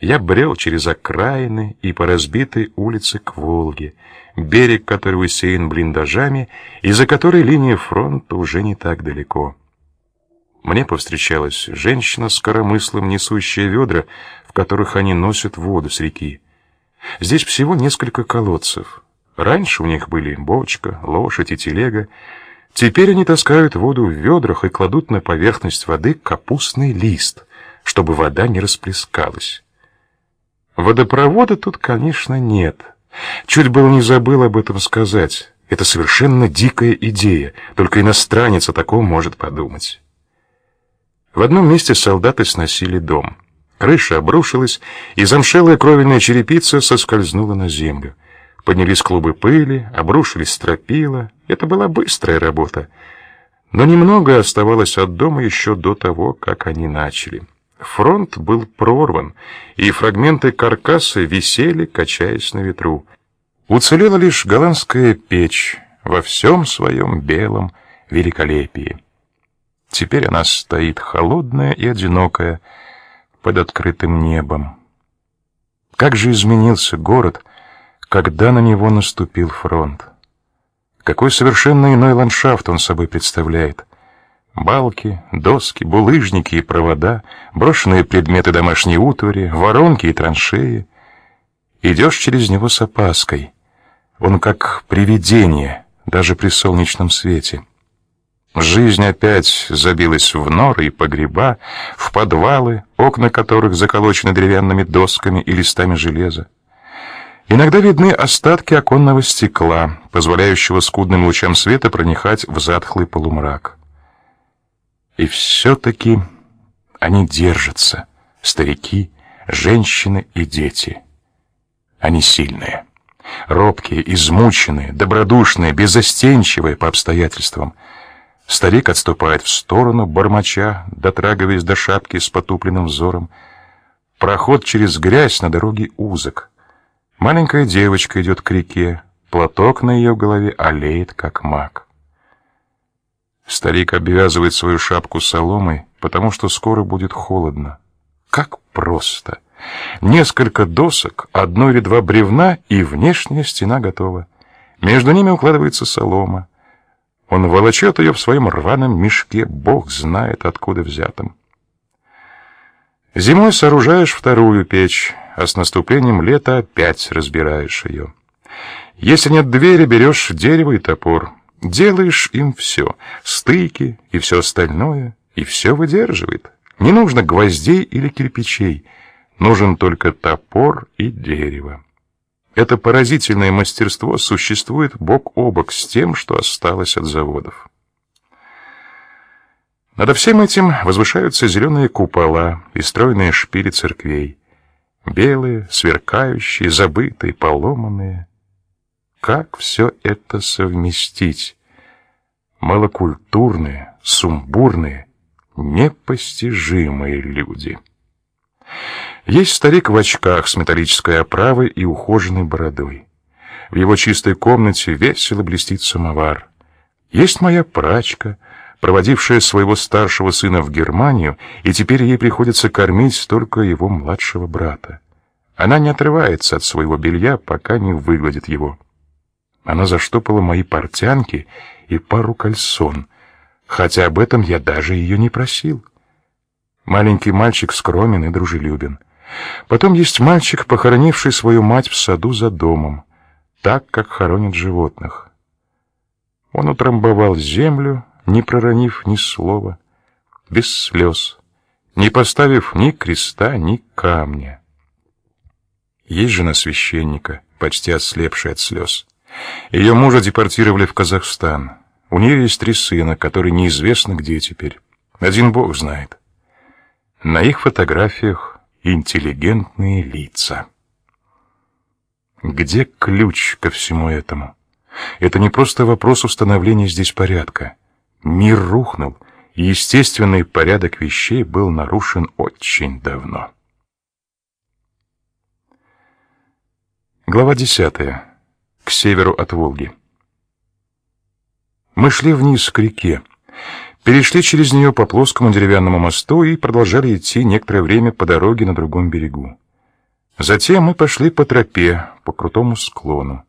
Я брел через окраины и по разбитой улице к Волге, берег которой усеян блиндажами, и за которой линия фронта уже не так далеко. Мне повстречалась женщина с коромыслом, несущая ведра, в которых они носят воду с реки. Здесь всего несколько колодцев. Раньше у них были бочка, лошадь и телега. Теперь они таскают воду в ведрах и кладут на поверхность воды капустный лист, чтобы вода не расплескалась. Водопровода тут, конечно, нет. Чуть было не забыл об этом сказать. Это совершенно дикая идея, только иностранец о таком может подумать. В одном месте солдаты сносили дом. Крыша обрушилась, и замшелая кровельная черепица соскользнула на землю. Поднялись клубы пыли, обрушились стропила. Это была быстрая работа. Но немного оставалось от дома еще до того, как они начали. Фронт был прорван, и фрагменты каркаса висели, качаясь на ветру. Уцелела лишь голландская печь во всем своем белом великолепии. Теперь она стоит холодная и одинокая под открытым небом. Как же изменился город, когда на него наступил фронт. Какой совершенно иной ландшафт он собой представляет. Балки, доски, булыжники и провода, брошенные предметы домашней утвари, воронки и траншеи. Идешь через него с опаской. Он как привидение, даже при солнечном свете. Жизнь опять забилась в норы и погреба, в подвалы, окна которых заколочены деревянными досками и листами железа. Иногда видны остатки оконного стекла, позволяющего скудным лучам света проникать в затхлый полумрак. И все-таки они держатся, старики, женщины и дети. Они сильные, робкие, измученные, добродушные, безостенчивые по обстоятельствам. Старик отступает в сторону, бормоча, дотрагиваясь до шапки с потупленным взором. Проход через грязь на дороге узок. Маленькая девочка идет к реке, платок на ее голове олеет, как мак. Старик обвязывает свою шапку соломой, потому что скоро будет холодно. Как просто! Несколько досок, одно или два бревна, и внешняя стена готова. Между ними укладывается солома. Он волочет ее в своем рваном мешке, бог знает откуда взятым. Зимой сооружаешь вторую печь, а с наступлением лета опять разбираешь ее. Если нет двери, берешь дерево и топор. Делаешь им все, стыки и все остальное, и все выдерживает. Не нужно гвоздей или кирпичей, нужен только топор и дерево. Это поразительное мастерство существует бок о бок с тем, что осталось от заводов. Над всем этим возвышаются зеленые купола и стройные шпили церквей. Белые, сверкающие, забытые, поломанные. Как все это совместить? Малокультурные, сумбурные, непостижимые люди. Есть старик в очках с металлической оправой и ухоженной бородой. В его чистой комнате весело блестит самовар. Есть моя прачка, проводившая своего старшего сына в Германию, и теперь ей приходится кормить только его младшего брата. Она не отрывается от своего белья, пока не выгладит его. Она заштопала мои портянки и пару кальсон, хотя об этом я даже ее не просил. Маленький мальчик скромен и дружелюбен. Потом есть мальчик, похоронивший свою мать в саду за домом, так, как хоронят животных. Он утрамбовал землю, не проронив ни слова, без слез, не поставив ни креста, ни камня. Есть жена священника, почти ослепшая от слез. Ее мужа депортировали в Казахстан. У нее есть три сына, которые неизвестно где теперь. Один бог знает. На их фотографиях интеллигентные лица. Где ключ ко всему этому? Это не просто вопрос установления здесь порядка. Мир рухнул, и естественный порядок вещей был нарушен очень давно. Глава десятая к северу от Волги. Мы шли вниз к реке, перешли через нее по плоскому деревянному мосту и продолжали идти некоторое время по дороге на другом берегу. Затем мы пошли по тропе, по крутому склону.